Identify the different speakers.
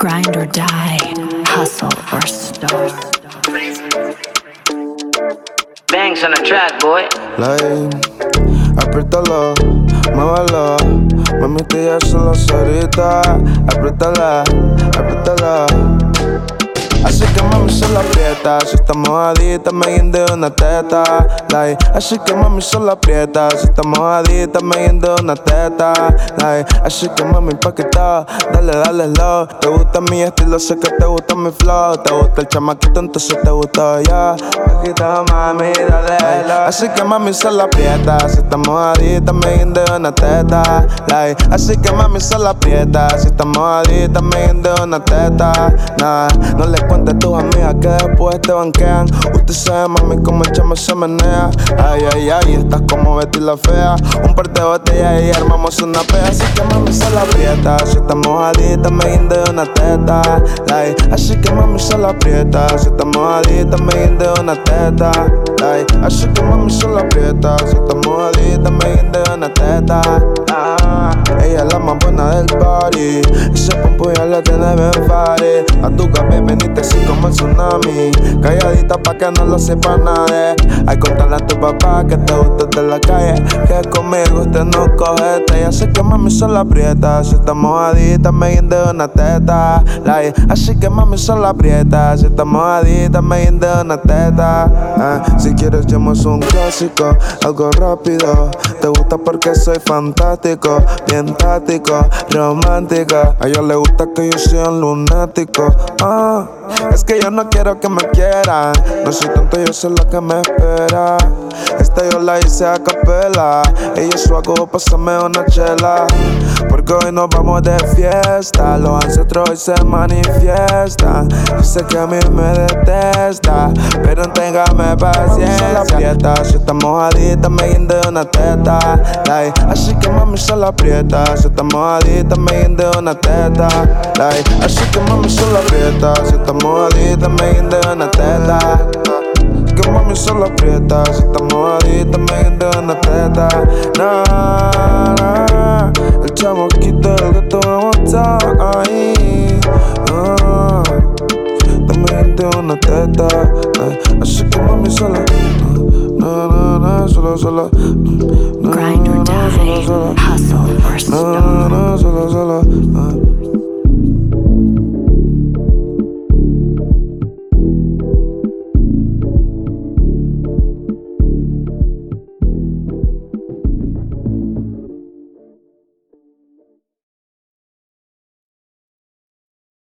Speaker 1: Grind or die, hustle or starve.
Speaker 2: Bangs on the track, boy.
Speaker 3: Like, apriétalo, muévelo. Mami, te ya solo ahorita. Apriétala, apriétala. Así que mami solo aprieta, si está mojadita me guinde una teta. Like, así que mami solo aprieta, si está mojadita me guinde una teta. Like, así que mami paqueta, dale, dale low. Te gusta mi estilo, sé que te gusta mi flow. Te gusta el chamaquito, entonces te gusta ya. Paquita mami, dale low. Así que mami solo aprieta, si está mojadita me guinde una teta. Like, así que mami solo aprieta, si está mojadita me guinde una teta. Nah, no le cuentes a tus amigas que después te banquean. Usted sabe, mami, cómo el chamo se menea. Ay, ay, ay, estás como Betty la fea. Un par de botellas y armamos una pea. Así que mami se la aprieta. Si está mojadita, me guinde una teta. Like, así que mami se la aprieta. Si está mojadita, me guinde una teta. Like, así que mami se la aprieta. Si está mojadita, me guinde una teta. Ah, ella es la más buena del party. Y se pompo ya la tiene bien fari. A tu cabeza veniste así como el tsunami. Calladita pa' que no lo sepa nadie. Hay contarle a tu papá que te gusta de la calle. Que conmigo usted no coge Ya sé que mami solo aprieta. Si está mojadita, me guinde una teta. Like, así que mami solo aprieta. Si está mojadita, me guinde una teta. Ah, si quieres, llamo un clásico. Algo rápido. Te gusta porque soy fantástico. Bien táctico, romántico. A ella le gusta que yo sea un lunático. Ah, es que yo no quiero que me quieran. No soy tonto, yo sé lo que me espera. Esta yo la hice a capela. Ella su hago, pásame una chela. Porque hoy nos vamos de fiesta. Los ancestros hoy se manifiestan. Sé que a mí me detesta. Pero téngame paciencia. la aprieta. Si está mojadita, me guinde una teta. Like, así que mami se la aprieta. Si está mojadita, me guinde una teta. Like, así que mami se la aprieta. Si está mojadita, me guinde una teta que mami solo aprieta. Si está mojadita, me guinde una teta. Nah, nah. El chamo quita el gato darte una teta. Eh. Así que mami sola. Na, na, na, sola, sola. Grind or die.
Speaker 1: Hustle or stone. Na,
Speaker 3: na, sola, sola. Eh.